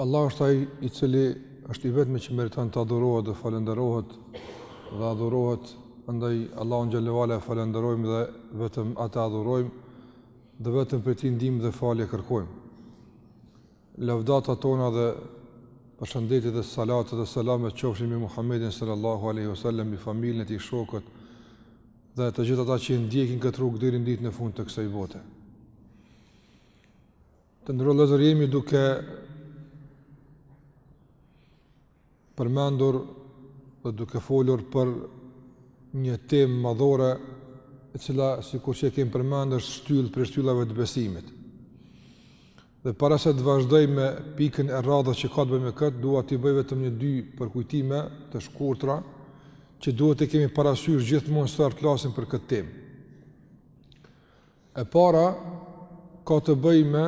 Allahu është ai i cili është i vetmi që meriton të adhurohet dhe falënderohet dhe adhurohet ndaj Allahun xhelle ue ala falënderojmë dhe vetëm atë adhurojmë dhe vetëm prej tij ndihmë dhe falje kërkojmë. Lavdatat tona dhe përshëndetjet dhe salatet dhe selamet qofshin mbi Muhammedin sallallahu alaihi wasallam, mbi familjen e tij, shokët dhe të gjithë ata që ndjekin këtë rrugë deri në ditën e fundit të kësaj bote. Të nderuar vëllezër jemi duke përmendur dhe duke folur për një temë madhore e cila sikur që e kemë përmendur shtyllë prej shtyllave të besimit. Dhe para se të vazhdoj me pikën e radhës që ka të bëjë me këtë, dua t'i bëj vetëm një dy përkujtime të shkurtra që duhet t'i kemi parasysh gjithmonë sa herë flasim për këtë temë. E para ka të bëjë me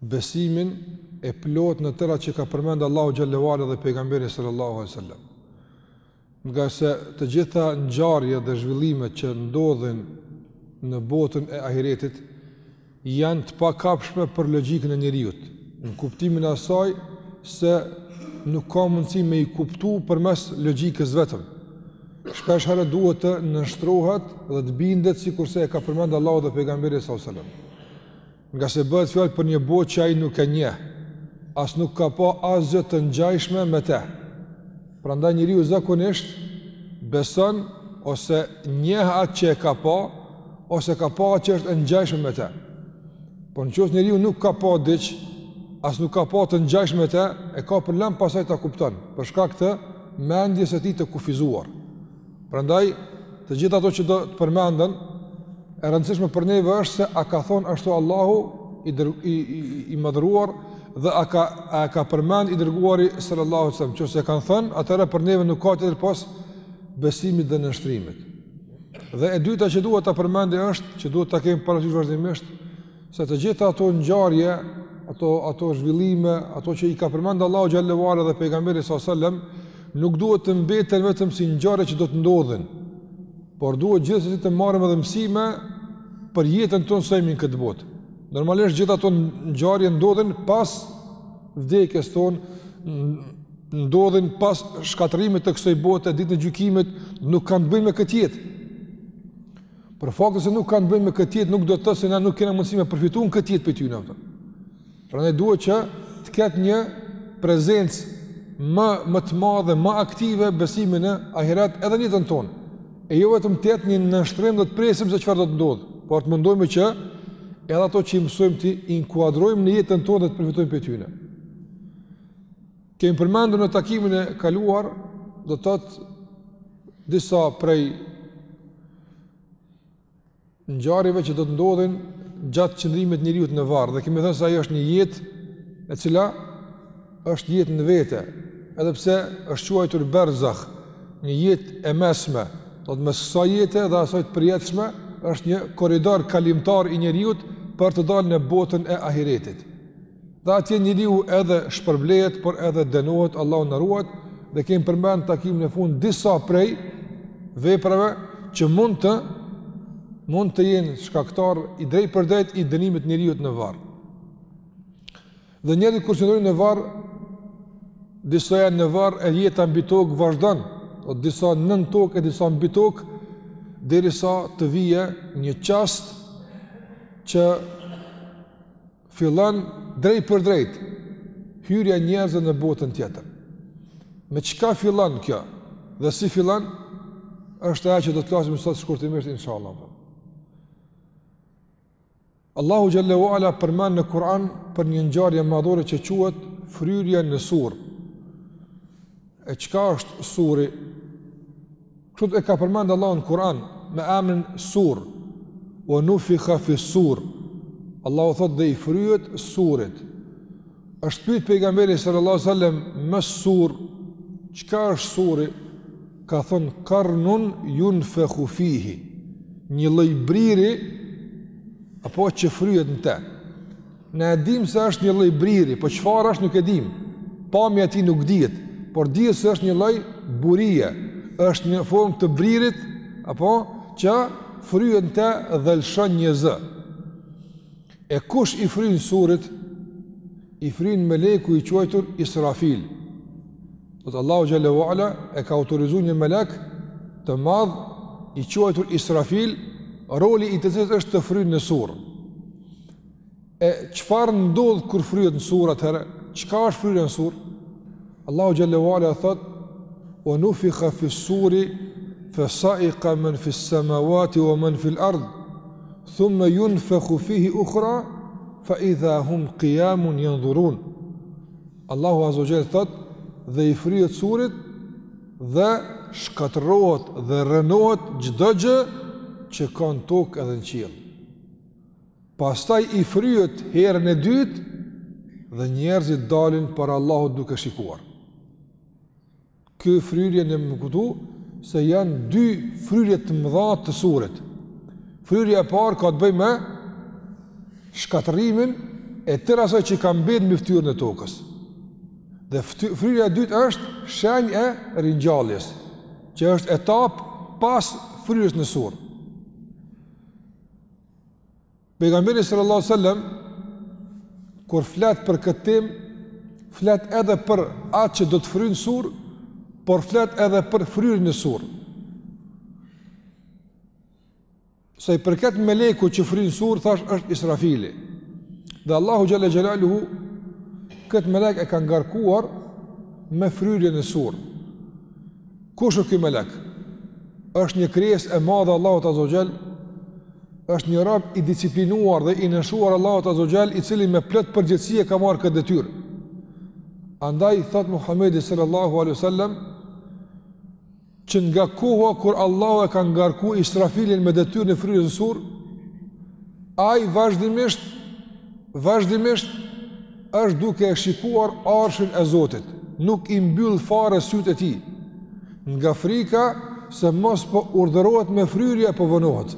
besimin e plotë në tërë atë që ka përmend Allahu xhelle ue ala dhe pejgamberi sallallahu alaihi wasallam. Ngase të gjitha ngjarjet dhe zhvillimet që ndodhin në botën e ahiretit janë të pakapshme për logjikën e njeriut, në kuptimin e asaj se nuk ka mundësi me i kuptu përmes logjikës vetëm. Shpeshherë duhet të nënshtrohet dhe të bindet sikurse e ka përmend Allahu dhe pejgamberi s.a.s. Ngase bëhet fjalë për një botë që ai nuk e njeh, as nuk ka pa asgjë të ngjajshme me te. Prandaj njeriu zakonisht beson ose njeh atë që e ka pa, ose ka pa që është e ngjajshme me te. Por në qoftë se njeriu nuk ka pa diç, as nuk ka pa të ngjajshme me te, e ka problem pastaj ta kupton, për shkak të mendjes së tij të kufizuar. Prandaj të gjitha ato që do të përmenden e rëndësishme për neve është se a ka thon ashtu Allahu i dër, i i, i madhëruar dhe a ka a ka përmend i dërguari sallallahu alaihi wasallam, qoftë se kanë thonë, atëherë për neve nuk ka tjetër pos besimit dhe nënshtrimit. Dhe e dyta që duhet ta përmendi është, që duhet ta kemi parasysh vazhdimisht, se të gjitha ato ngjarje, ato, ato zhvillime, ato që i ka përmend Allahu xhelle ue ala dhe pejgamberi s.a.s. nuk duhet të mbeten vetëm si ngjarje që do të ndodhin, por duhet gjithsesi të marrim edhe mësime për jetën tonë sa jemi në këtë botë. Normalisht gjitha ato ngjarje ndodhin pas vdekjes tonë ndodhin pas shkatërrimit të kësoj bote, ditën e gjykimit, nuk kanë të bëjnë me këtë jetë. Por fakti se nuk kanë të bëjnë me këtë jetë, nuk do të thotë se na nuk kena mundësi me përfitu në këtë jetë prej tyne. Prandaj duhet që të ketë një prezencë më, më të madhe, më aktive besimi në ahiret edhe në jetën tonë. E jo vetëm të jetë një nënshtrim dhe të presim se çfarë do të ndodhë, por të mundojmë që edhe ato që i mësojmë t'i inkuadrojmë në jetën tonë dhe të përfitojmë prej tyne. Kemi përmendur në takimin e kaluar, do të thotë disa prej ngjarjeve që do të ndodhin gjatë qëndrimit njeriut në varr, dhe kemi thënë se ajo është një jetë e cila është jetë në vete, edhe pse është quajtur berzah, një jetë e mesme, do të thotë mes kësaj jete dhe asaj të përjetshme, është një korridor kalimtar i njeriut për të dalë në botën e ahiretit. Dhe atje njeriu edhe shpërblehet, por edhe dënohet, Allahu na ruajtë, dhe kemi përmend takimin e fundit disa prej veprave që mund të mund të jenë shkaktar i drejtpërdrejt i dënimit njeriut në varr. Dhe njerëzit kur qëndrojnë në varr, disa janë në varr e jeta mbi tokë vazhdon, o disa nën tokë e disa mbi tokë, derisa të vije një çast që Fillon drejtpërdrejt hyrja e njerëzve në botën tjetër. Me çka fillon kjo? Dhe si fillon? Është ajo që do të flasim sot shkurtimisht inshallah. Allahu xhelle ue ala përmend në Kur'an për një ngjarje madhore që quhet fryrja në sur. E çka është suri? Kështu e ka përmend Allahu në Kur'an me emrin Sur. Wa nufikha fi sur. Allahu thotë dhe i fryhet surit. Është pyet pejgamberi sallallahu alaihi wasallam mes sur, çka është suri? Ka thonë qarnun yunfakhu fihi. Një lloj briri apo që fryhet në të. Ne e dimë se është një lloj briri, po çfarë është nuk e dimë. Pamja e tij nuk dihet, por dihet se është një lloj burie, është në formë të bririt apo që fryhet në të dhe lëshon një zë. E kush i fryn surit? I fryn meleku i quajtur Israfil. Allahu xhelle ue ala e ka autorizuar një melek të madh i quajtur Israfil, roli i të cilit është të fryjë në sur. E çfarë ndodh kur fryhet në sur atëherë? Çka është fryrja në sur? Allahu xhelle ue ala thotë: "Wa nufikha fi suri fa sa'iqa man fi samawati wa man fi al-ard, thumma yunfakhu fihi ukhra fa idha hum qiyamun yanzurun." Allahu azza wa xhall thotë: "Dhe i fryhet surit dhe shkatërrohet dhe rrënohet çdo gjë që ka në tokë edhe në qiell." Pastaj i fryhet herën e dytë dhe njerëzit dalin para Allahut duke shikuar. Kjo fryrje nënkupton se janë dy fryrje të mëdha të surit. Fryrja e parë ka të bëjë me shkatërrimin e tërë asaj që ka mbet mbi ftyrën e tokës. Dhe fryrja e dytë është shenjë e ringjalljes, që është etapë pas fryrjes në sur. Pejgamberi sallallahu alajhi wasallam kur flet për këtë temë, flet edhe për atë që do të fryn në sur, por flet edhe për fryrjen në sur. Sa i përket melekut që fryn në sur, thashë është Israfili. Dhe Allahu xhalla xhelaluhu këtë melek e ka ngarkuar me fryrjen në sur. Kush është ky melek? Është një krijesë e madhe e Allahut Azza wa Jall. Është një rob i disiplinuar dhe i nënshtruar Allahut Azza wa Jall, i cili me plot përgjegjësi e ka marrë këtë detyrë. Andaj thotë Muhamedi sallallahu alaihi wasallam që nga koha kur Allahu e ka ngarkuar Israfilin me detyrën e fryrjes në sur, ai vazhdimisht vazhdimisht është duke e shikuar arshin e Zotit, nuk i mbyll fare sytë e tij, nga frika se mos po urdhërohet me fryrje e po vonohet.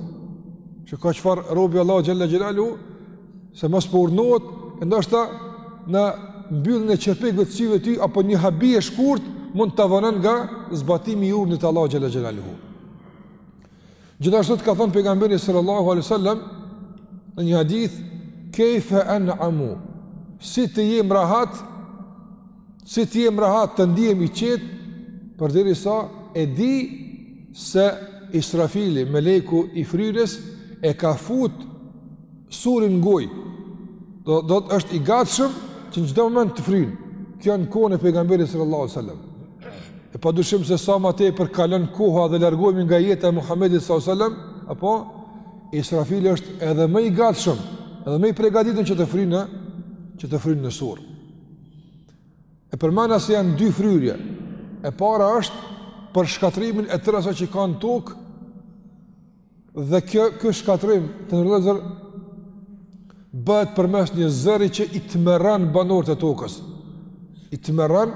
Që ka çfarë robi Allahu Xhelle Xhelaluhu, se mos po urdhnohet, e ndoshta një mbyllje e qerpikëve të syve tij, apo një habi e shkurt, mund ta vonon nga zbatimi i urdhnit të Allahut Xhelle Xhelaluhu. Gjithashtu të ka thënë pejgamberi sallallahu alaihi wasallam në një hadith kayfa an'amu si të jem rahat si të jem rahat të ndihem i qetë përderisa e di se Israfili meleku i fryrjes e ka fut surin në gojë do të thotë është i gatshëm që në çdo moment të frynë kjo në kohën e pejgamberit sallallahu alaihi wasallam E padyshim se sa ma tepër kalon koha dhe largohemi nga jeta e Muhammedit s.a.s. Apo, Israfil është edhe më i gatshëm, edhe më i pregaditur që të frynë, që të frynë në sur. E përmenda se janë dy fryrje, e para është për shkatërrimin e tërë asaj që ka në tokë, Dhe kjo ky shkatërrim të nderuar vllezër bëhet përmes një zëri që i tmerron banorët e tokës. I tmerron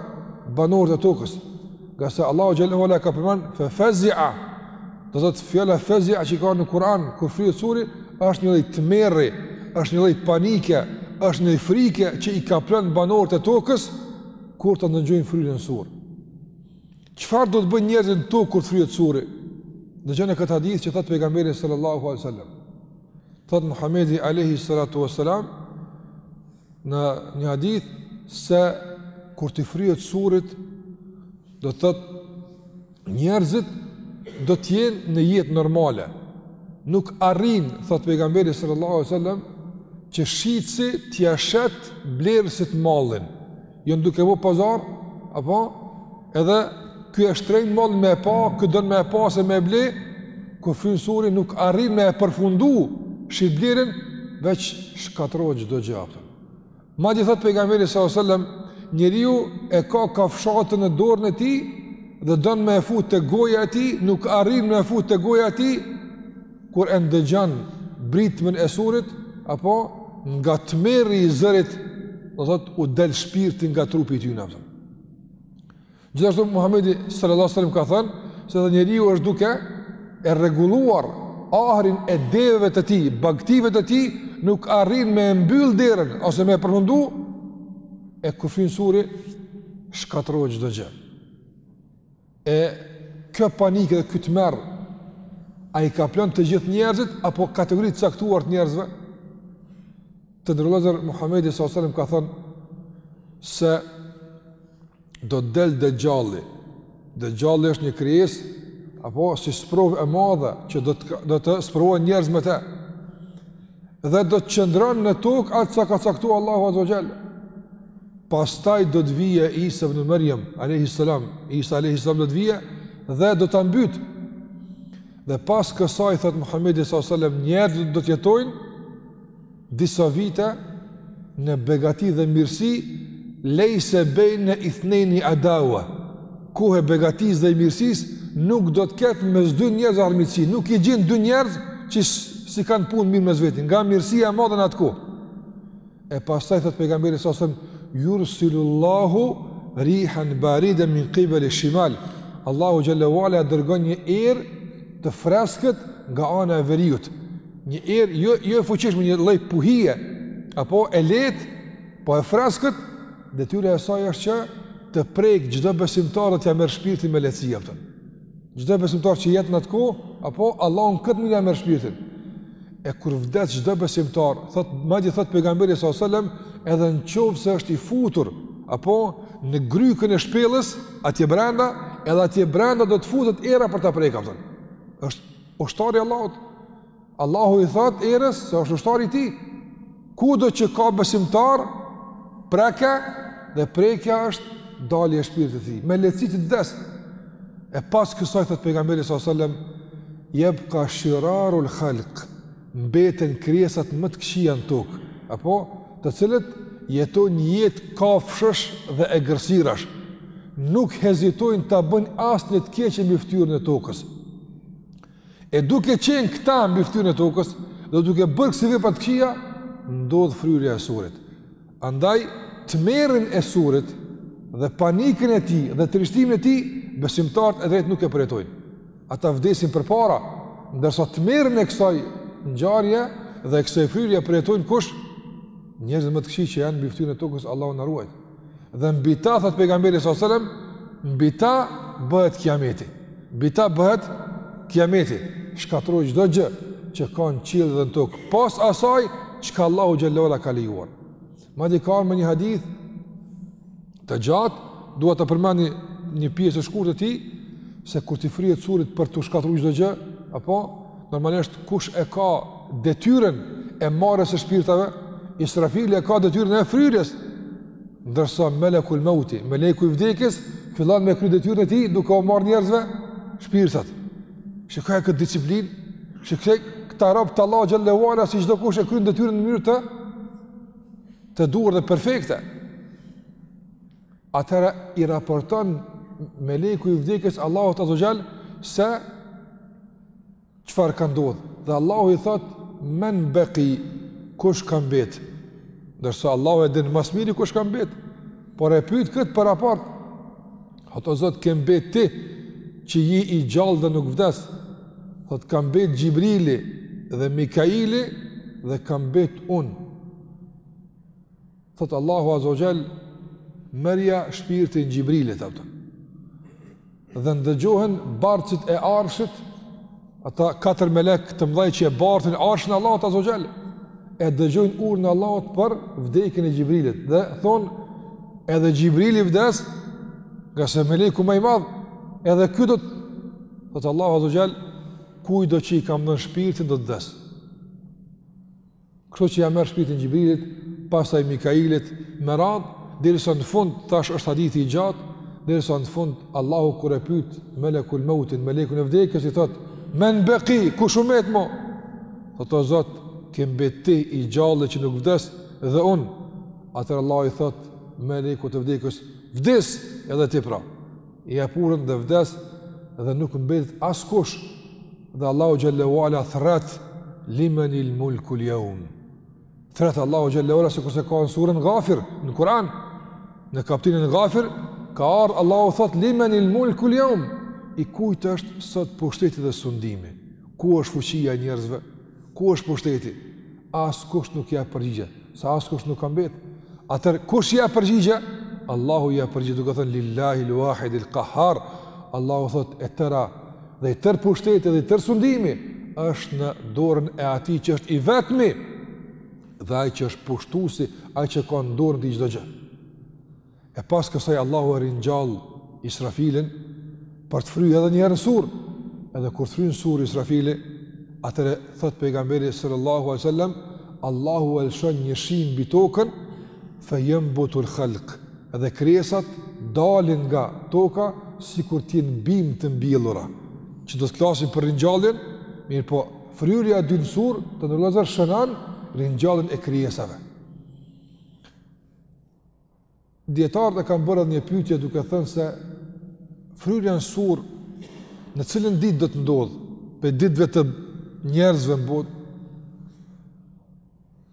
banorët e tokës. Ngase Allahu xhalla wa ala e ka përmend fa fazi'a. Do të thotë fjala fazi'a që ka në Kur'an kur fryhet suri është një lloj tmerri, është një lloj panike, është një lloj frike që i kaplon banorët e tokës kur ta ndëgjojnë fryrjen në sur. Çfarë do të bëjnë njerëzit këtu kur të fryhet suri? Dëgjona këtë hadith që thot pejgamberi sallallahu alaihi wasallam. Thot Muhamedi alaihi salatu wasalam në një hadith se kur të fryhet suri do të thot njerëzit do të jenë në jetë normale. Nuk arrin, thot pejgamberi sallallahu alaihi wasallam, që shitësi t'ia shet blerësit mallin. Jonë duke bo pazar, apo, edhe ky e shtrin mall me e pa, ky don me e pa se me e ble, kur fryn suri nuk arrin me e përfundu shitblerjen, veç shkatrrohet çdo gjë, a kupton. Madje thot pejgamberi s.a.s. Njeriu e ka kafshatën në dorën e tij, dhe don me e fut te goja e tij, nuk arrin me e fut te goja e tij, kur e ndëgjon britmën e surit apo nga tmerri i zërit do thot u del shpirti nga trupi i tyne a kupton gjithashtu Muhamedi sallallahu alaihi wasallam ka thënë se dhe njeriu është duke e rregulluar ahrin e deveve të tij bagtive të tij nuk arrin me e mbyll derën ose me përfundu e kur fryn suri shkatërrohet çdo gjë E ky panik dhe ky tmerr a i kaplon të gjithë njerëzit apo kategori të caktuar të njerëzve? Të nderuar vëllezër Muhammedi s.a.s. ka thënë se do të del Dexhalli. Dexhalli është një krijesë apo si sprovë e madhe që do të, do të sprovohen njerëz me te. Dhe do të qëndron në tokë aq sa ka caktuar Allahu Azza wa Jall. pastaj do të vijë Isa ibn Maryam alayhi salam, Isa alayhi salam do të vijë dhe do ta mbyt. Dhe pas kësaj thot Muhamedi sallallahu alaihi wasallam njerëzit do të jetojnë disa vite në begati dhe mirësi lejse bejne ithnejni adawa kohë e begatisë dhe e mirësisë nuk do të ketë mes dy njerëz armiqësi nuk i gjen dy njerëz që s'i kanë punët mirë mes veti nga mirësia e madhe në atë kohë E pastaj thot pejgamberi sa selam yursilullahu rihan baridan min qibal al-shimal. Allahu jalla wala dërgon një erë të freskët nga ana e veriut. Një erë jo jo e fuqishme, një lloj puhie apo e lehtë, po e freskët, detyra e saj është që të prek çdo besimtar dhe t'ia merr shpirtin me lehtësi a kupton. Çdo besimtar që jetë në atë kohë, apo Allahu në këtë mënyrë ia merr shpirtin. E kur vdes çdo besimtar, thot madje thot pejgamberi sa selam, edhe në qoftë se është i futur apo në grykën e shpellës, atje brenda, edhe atje brenda do të futet era për ta prekë a kupton. Është ushtari i Allahut. Allahu i thotë erës se është ushtar i tij. Kudo që ka besimtar, preke dhe prekja është dalje e shpirtit të tij. Me lehtësi të vdes. E pas kësaj thotë pejgamberi salallahu alejhi ue selem jebka shirarul halk mbeten krijesat më të këqija në tokë, apo të cilët jetojnë një jetë kafshësh dhe egërsirash, nuk hezitojnë ta bëjnë asnjë të keqe mbi fytyrën e tokës. E duke qenë këta mbi fytyrën e tokës, dhe duke bërë kësi vepra të këqija, ndodh fryrja e surit. Andaj, tmerrin e surit, dhe panikën e tij, dhe trishtimin e tij, besimtarët e drejtë nuk e përjetojnë. Ata vdesin përpara, ndërsa tmerrin e kësaj ngjarje, dhe e kësaj fryrje e përjetojnë kush? Njerëzit më të këqij që janë mbi fytyrën e tokës, Allahu na ruajtë. Dhe mbi ta thotë pejgamberi sallallahu alajhi wasallam, mbi ta bëhet kiameti. Mbi ta bëhet kiameti. Shkatërrohet çdo gjë që ka në qiell dhe në tokë. Pos asaj çka Allahu xhel-le ue ala ka lejuar. Madje ka në një hadith të gjatë, dua ta përmend një, një pjesë të shkurtë të tij se kur t'i fryhet surit për t'u shkatërru çdo gjë, apo Normalisht kush e ka detyrën e marrjes së shpirtave, Israfili e ka detyrën e fryrjes. Ndërsa Melekul Mauti, Meleku i vdekjes, fillon me kry detyrën e tij duke u marrë njerëzve shpirtat. Shikoje këtë disiplinë, shikoji këta rob të Allahut xhel-le ue ala si çdokush e kryen detyrën në mënyrë të duhur dhe perfekte. Atëherë i raporton Meleku i vdekjes Allahut azze ue xhel se çfarë ka ndodh, dhe Allahu i thotë, men beki, kush ka mbet, ndërsa Allahu e din ma s'miri kush ka mbet, por e pyet këtë prapëprapë, thotë o Zot ke mbet ti, që ji i gjallë dhe nuk vdes, thotë ka mbet Xhibrili dhe Mikaili dhe kam mbet unë. Thotë Allahu Azza wa Jall, merrja shpirtin Xhibrilit atë. Dhe ndëgjohen bartësit e arshit, ata katër melek të mdhaj që e bartin arshin e Allahut Azza wa Jall, e dëgjojnë urdhrin e Allahut për vdekjen e Xhibrilit. Dhe thonë, edhe Xhibrili vdes, ngase meleku ma i madh, edhe ky do të, thotë Allahu Azza wa Jall, kujtdo që i kam dhënë shpirtin do të vdes. Kështu që ja merr shpirtin Xhibrilit, pastaj Mikailit me radhë, derisa në fund tash është hadithi i gjatë, derisa në fund Allahu kur e pyet Melekul Mautin, Melekun e vdekjes i thotë: "Men baqi, kush ka mbet mo?" Thotë o Zot, ke mbet ti i gjallë që nuk vdes dhe unë. Atëherë Allahu i thotë Melekut të vdekjes: "Vdis edhe ti pra." i hapurën dhe vdes dhe nuk mbetet askush dhe Allahu xhel-le ue ala thrret limenil mulkul jeum thrret Allahu xhel-le ue ala sikurse ka në surën gafir në Kur'an në kaptinën gafir ka ardhë Allahu thot limenil mulkul jeum i kujt është sot pushteti dhe sundimi ku është fuqia e njerëzve Ku është pushteti? Askush nuk i përgjigjet, se askush nuk ka mbet. Atëherë, kush i përgjigjet? Allahu i përgjigjet, duke thënë, Lil-lahil uahidil kahhar. Allahu thot, e tëra, dhe i tërë pushteti dhe i tërë sundimi, është në dorën e atij që është i vetmi, dhe ai që është pushtuesi, ai që ka në dorën e tij çdo gjë. E pas kësaj Allahu e ringjall Israfilin për të fryrë edhe një herë në sur. Edhe kur fryn në sur Israfili, atëherë thot pejgamberi sallallahu alaihi wasallam, Allahu e lëshon një shi mbi tokën, fe jenbutul halk. Dhe krijesat dalin nga toka sikur të jenë bimë të mbjellura. Që do të flasim për ringjalljen, mirëpo fryrja e dytë në sur të nderuar vëllezër shënon ringjalljen e krijesave. Dietarët e kanë bërë edhe një pyetje duke thënë se fryrja në sur në cilën ditë do të ndodhë, prej ditëve të njerëzve në botë.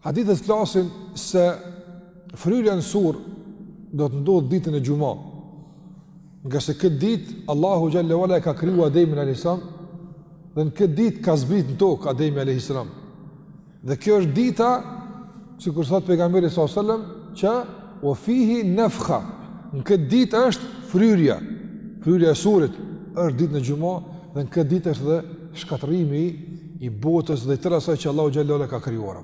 Hadithet flasin se fryrja në sur do të ndodhë ditën e xhuma. Ngase këtë ditë Allahu xhel-le ue ala e ka krijuar Ademin alejhi selam dhe në këtë ditë ka zbritur në tokë Ademi alejhi selam. Dhe kjo është dita, sikur thot pejgamberi s.a.s. që ue fihi nefha, në këtë ditë është fryrja, fryrja e surit, është ditën e xhuma, dhe në këtë ditë është edhe shkatërrimi i botës dhe i tërë asaj që Allahu xhel-le ue ala ka krijuar.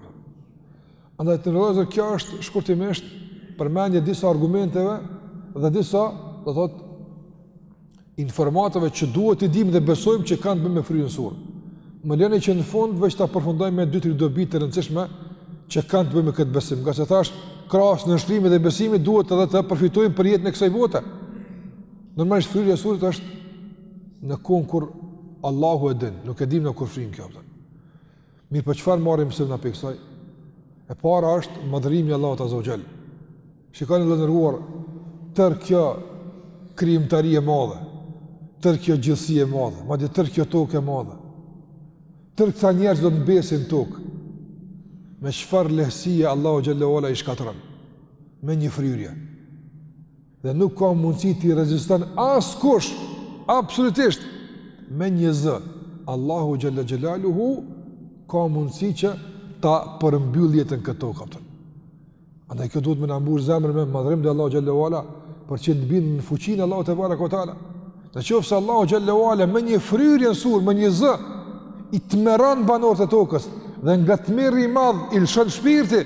Andaj të nderuar vëllezër, kjo është shkurtimisht përmendje e disa argumenteve dhe disa, domethënë, informatave që duhet t'i dimë dhe besojmë që kanë të bëjnë me fryrjen në sur. Më lëni që në fund veç ta përfundoj me dy tri dobi të rëndësishme që kanë të bëjnë me këtë besim. Ngase thashë, krahas nënshtrimit dhe besimit duhet edhe të përfitojmë për jetën e kësaj bote. Normalisht fryrja e surit është në kohën kur Allahu e din, nuk e dimë ne kur fryn, kupton. Mirëpo çfarë marrim mësim na prej kësaj? E para është madhërimi i Allahut azze ue xhel. Shikoni të nderuar tërë kjo krijimtari e madhe, tërë kjo gjithësi e madhe, madje tërë kjo tokë e madhe, tërë këta njerëz do të mbesin në tokë, me çfarë lehësie Allahu xhel-le ue ala i shkatërron, me një fryrje. Dhe nuk ka mundësi t'i reziston askush, absolutisht, me një zë. Allahu xhelle xhelaluhu, ka mundësi që ta përmbyll jetën në këtë tokë, kupton. Andaj kjo duhet me na mbush zemrën me madhërim ndaj Allahut xhelle ve ala, për që të bind në fuqinë e Allahut tebareke ve teala. Në qoftë se Allahu xhelle ve ala, me një fryrje në sur, me një zë, i tmerron banorët e tokës, dhe nga tmerri i madh, i lëshon shpirti,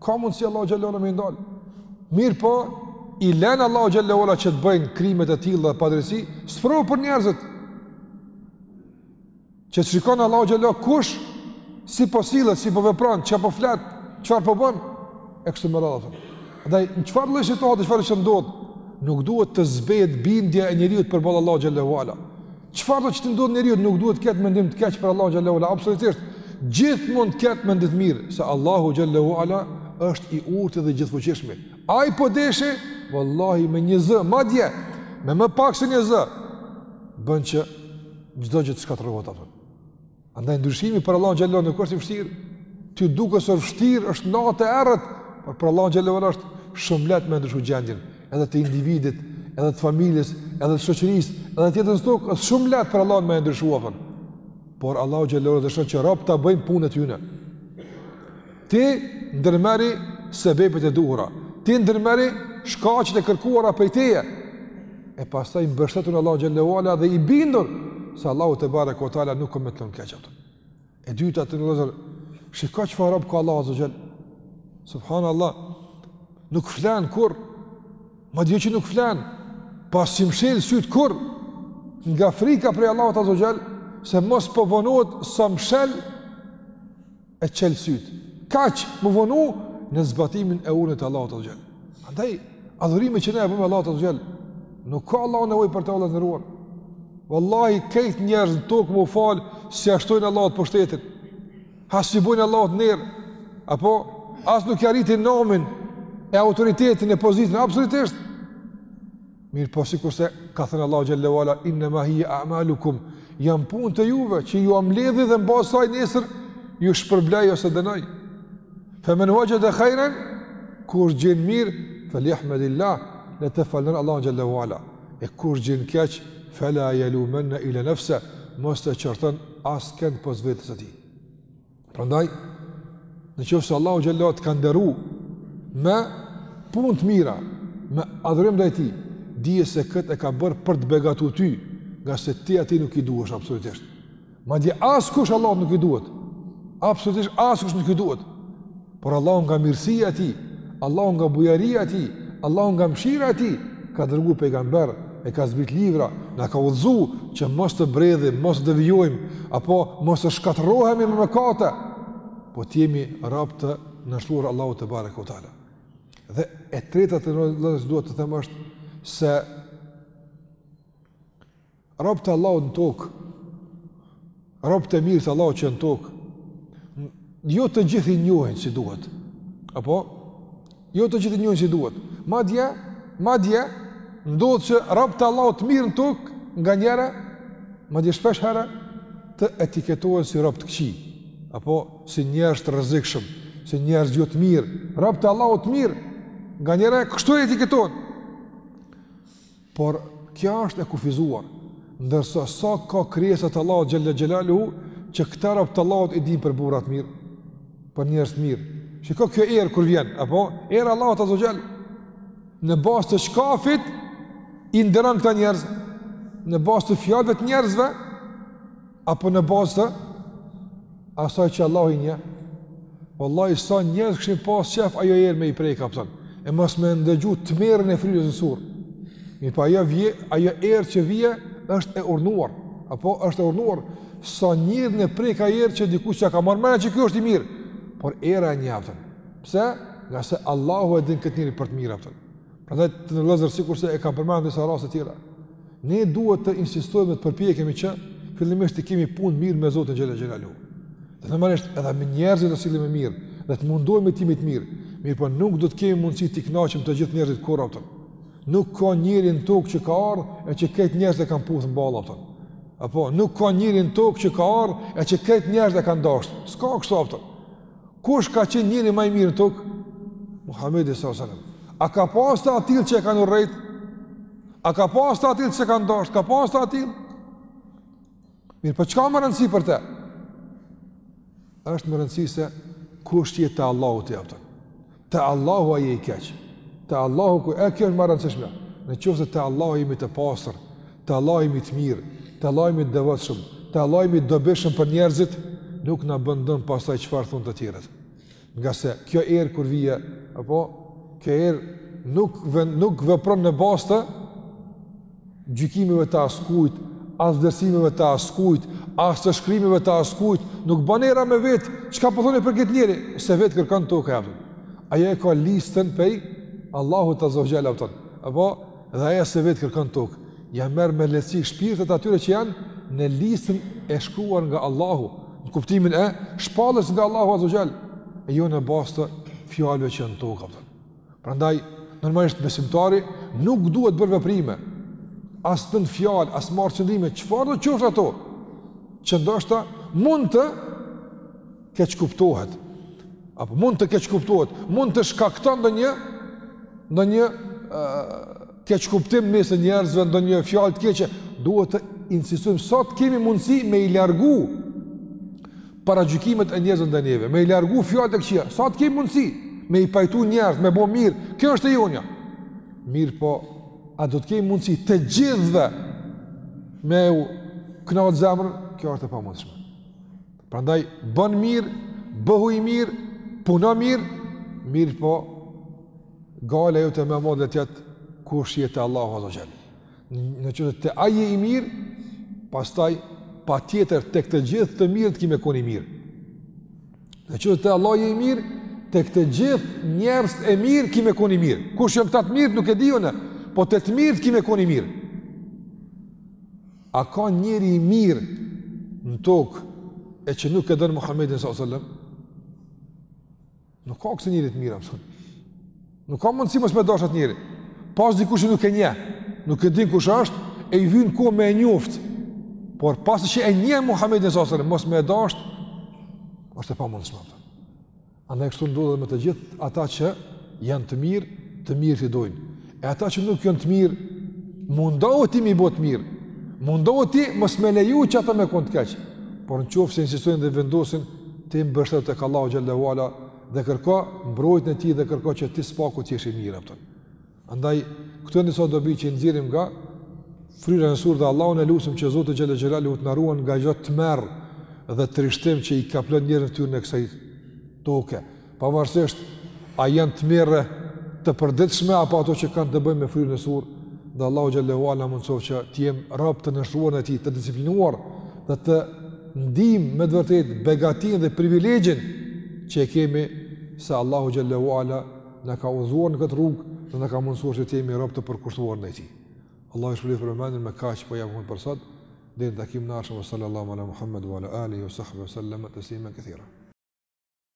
Ka mundësi Allahu xhelle ve ala me i ndal. Mirëpo, i len Allahu xhelle ve ala që të bëjnë krimet e tilla e padrejtësi, sprovë për njerëzit. Që të shikon Allahu xhelle ve ala kush si po sillet, si po vepron, çka po flet, çfarë po bën e kështu me radhë. Andaj çfarë lloj situate, çfarëdo që ndodh, nuk duhet të zbehet bindja e njeriu përballë Allahut xhelle ve ala. Çfarëdo që t'i ndodhë njeriut, nuk duhet të ketë mendim të keq për Allahun xhelle ve ala, absolutisht. Gjithmonë të ketë mendim të mirë se Allahu xhelle ve ala është i urti dhe i gjithëfuqishmi. Ai po deshi, vallahi me një zë, madje me më pak se një zë, bën që çdo gjë të shkatërrohet atë. Andaj ndryshimi për Allahun xhelle ve ala nuk është i vështirë. Ty të duket se vështirë është, natë e errët, por për Allahun xhelle ve ala është shumë lehtë me e ndryshu gjendjen, edhe të individit, edhe të familjes, edhe të shoqërisë, edhe të jetës në tokë është shumë lehtë për Allahun me e ndryshu. Por Allahu xhelle ve ala dëshiron që robtë ta bëjnë punën e tyre. Ti ndërmerri sebebet e duhura, ti ndërmerri shkaqet e kërkuara prej teje, e pastaj mbështetu në Allahun xhelle ve ala dhe i bindur se Allahu tebareke ve teala nuk ka me të lënë keq. E dyta, vëllezër, shiko çfarë robi ka Allahu azze ve xhel, subhanallah, nuk flen kurrë, madje jo që nuk flen, po s'i mshel sytë kurrë, nga frika prej Allahut azze ve xhel, se mos po vonohet sa mshel, e çel sytë. Kaq me u vonu në zbatimin e urdhrit të Allahut azze ve xhel. Andaj adhurimi që ne ia bëjmë Allahut azze ve xhel, nuk ka Allahu nevojë për të, vëllezër të nderuar. Vallahi krejt njerëzit në tokë me u fal, s'ia shtojnë Allahut pushtetin. As i bëjnë Allahut nder. Apo as nuk ia rritin nomin e autoritetin e pozitën absolutisht. Mirëpo sikurse ka thënë Allahu xhelle ve ala, innema hije a'malukum, janë punët e juve, që jua mledhi dhe mbas asaj nesër, ju shpërblej ose dënoj. Fe men vexhede hajren, kur gjen mirë, fel jahmedil-lah, le ta falënderon Allahun xhelle ve ala. E kur gjen keq, fe la jelumenne il-la nefseh, mos të qorton askënd pos vetes së tij. Prandaj, në qoftë se Allahu xhelle ve ala të ka nderu me punë të mira, me adhurim ndaj tij, dije se këtë e ka bërë për të të begatu ty, ngase ti atij nuk i duhesh, absolutisht. Madje askush Allahut nuk i duhet, absolutisht askush nuk i duhet, Por Allahu nga mirësia e tij, Allahu nga bujaria e tij, Allahu nga mëshira e tij ka dërgu pejgamber, e ka zbrit libra, na ka udhëzu që mos të bredhim, mos të devijojmë apo mos të shkatërrohemi me mëkate, po të jemi rob të nënshtruar Allahut tebareke ve teala. Dhe e treta vëllezër dua të them është se Robët e Allahut në tokë, robët e mirë të Allahut që në tokë, jo të gjithë i njohin si duhet. Apo? Jo të gjithë i njohin si duhet. Madje, madje, ndodh që robët e Allahut të mirë në tokë, nganjëherë, madje shpesh herë, të etiketohen si robë të këqij. Apo, si njerëz të rrezikshëm, si njerëz jo të mirë. Robët e Allahut të mirë, nganjëherë, kështu etiketohen. Por kjo është e kufizuar, ndërsa sa ka krijesa të Allahut xhel-le xhelaluhu që këta rob të Allahut i dinë për burra të mirë, për njerëz të mirë. Shiko kjo erë kur vjen, apo era e Allahut azze ve xhel, në bazë të çkafit i nderon këta njerëz në bazë të fjalëve të njerëzve Apo në bazë të asaj që Allahu i njeh? Vallahi sa njerëz kishin pas qejf, ajo erë me i prek, a kupton, e mos me ndëgju tmerrin e fryrjes në sur. Mirëpo ajo, vjen, ajo erë që vjen, është e urnuar, apo është e urnuar, sa njërë në prej ka erë që diku që ka marrë, mendon që ky është i mirë, por era e njeh, a kupton. Pse? Ngase Allahu e din këtë njeri për të mirë, a kupton. Prandaj të nderuar vëllezër sikurse e kam përmend në disa raste tjera. Ne duhet të insistojmë të përpjekemi që fillimisht t'i kemi punët mirë me Zotin xhel-le xhelaluhu. Dhe normalisht edhe me njerëzit të sillemi mirë dhe të mundohemi t'jemi të mirë. Mirëpo nuk do të kemi mundësi t'i kënaqim të gjithë njerëzit kurrë, a kupton. Nuk ka njeri në tokë që ka ardhë e që krejt njerëzit e kanë puth në ballë, a kupton. Apo nuk ka njeri në tokë që ka ardhë e që krejt njerëzit e kanë dashtë. S'ka kështu, a kupton. Kush ka qenë njeri ma i mirë në tokë? Muhammedi s.a.s. A ka pas të atillë që e kanë urrejt? A ka pas të atillë që e kanë dasht? Ka pas të atillë. Mirëpo çka me rëndësi për te? është me rëndësi se kush që je ti te Allahu ti, a kupton. Te Allahu a je i keq. Te Allahu ku je, kjo është më e rëndësishme. Në qoftë se te Allahu jemi të pastër, te Allahu jemi të mirë, te Allahu jemi të devotshëm, te Allahu jemi të dobishëm për njerëzit, nuk na bën dëm pastaj çfarë thonë të tjerët. Ngase kjo erë kur vjen, apo kjo erë nuk vë, nuk vepron në bazë të gjykimeve të askujt, as vlerësimeve të askujt, as të shkrimeve të askujt, nuk bën era me vet, çka po thoni për këtë njeri, s'e vet kërkon n'tokë, a kupton. Ajo e ka listën pej Allahut azza ve xhel, a kupton. Apo dhe ajo s'e vet kërkon n'tokë. Ja merr me lehtësi shpirtet atyre që janë në listën e shkruar nga Allahu, në kuptimin e shpalljes nga Allahu azza ve xhel. E jo në bazë të fjalëve që në tokë, a kupton. Prandaj normalisht besimtari nuk duhet bërë veprime, as thënë fjalë, as marrë qëndrime, çfarëdo qoftë ato, që ndoshta mund të keqkuptohet, apo mund të keqkuptohet, mund të shkakton ndonjë, ndonjë keqkuptim mes njerëzve, ndonjë fjalë të keqe, duhet të insistojmë, sa të kemi mundësi me i largu, paragjykimet e njerëzve ndaj neve, me i largu fjalët e këqija, sa të kemi mundësi, me i pajtu njerëz, me bo mirë, kjo është e jonja. Mirëpo, a do të kemi mundësi të gjithve me ua knaq zemrën, kjo është e pamundshme. Prandaj, bën mirë, bëhu i mirë, puno mirë, mirëpo gajlja jote më e madhe të jetë, kush je te Allahu azza ve xhel. Në qoftë te Ai je i mirë, pastaj patjetër tek të gjithë të mirët ki me kon i mirë. Në qoftë te Allahu je i mirë, tek të gjithë njerëzit e mirë ki me kon i mirë. Kush jon këta të mirët nuk e di une, po te të mirët ki me kon i mirë. A ka njeri i mirë në tokë e që nuk e don Muhammedin s.a.s. Nuk ka ksi njeri të mirë, a kupton. Nuk ka mundësi mos me e dasht njeri. Pos dikush që nuk e njeh, nuk e din kush është, e i vyn kohë me e njoftë. Por pasi që e njeh Muhammedin s.a.s., mos me e dasht, është e pamundshme. Andaj kështu ndodh edhe me të gjithë ata që janë të mirë, të mirët i dojnë. E ata që nuk janë të mirë, mundohu ti me i bo të mirë, mundohu ti mos me leju që ata me kon të këqij, por në qoftë se insistojnë dhe vendosin, ti mbështetu tek Allahu xhelle ve ala dhe kërko mbrojtjen e tij dhe kërko që ti së paku të jesh i mirë. A kupton. Andaj, këto janë disa dobi që i nxjerrim nga fryrja në sur dhe Allahun e lusim që Zoti xhelle xhelaluhu të na ruan nga çdo tmerr dhe trishtim që i kaplon njerëzit në fytyrën e kësaj toke. Pavarësisht a janë tmerre të përditshme apo ato që kanë të bëjnë me fryrjen në sur, dhe Allahu xhelle ve ala na mundësoftë që të jem rob të nënshtruar ndaj tij, të disiplinuar dhe të ndijmë me të vërtetë begatinë dhe privilegjin që e kemi se Allahu xhelle ve ala na ka udhëzuar në këtë rrugë dhe na ka mundësuar që të jemi rob të përkushtuar ndaj tij. Allahu ju shpërbleftë për vëmendjen, me kaq po e lamë për sot. Deri në takimin e ardhshëm, sallallahu ala Muhammed wa ala alihi wa sahbihi sallam taslima kethira.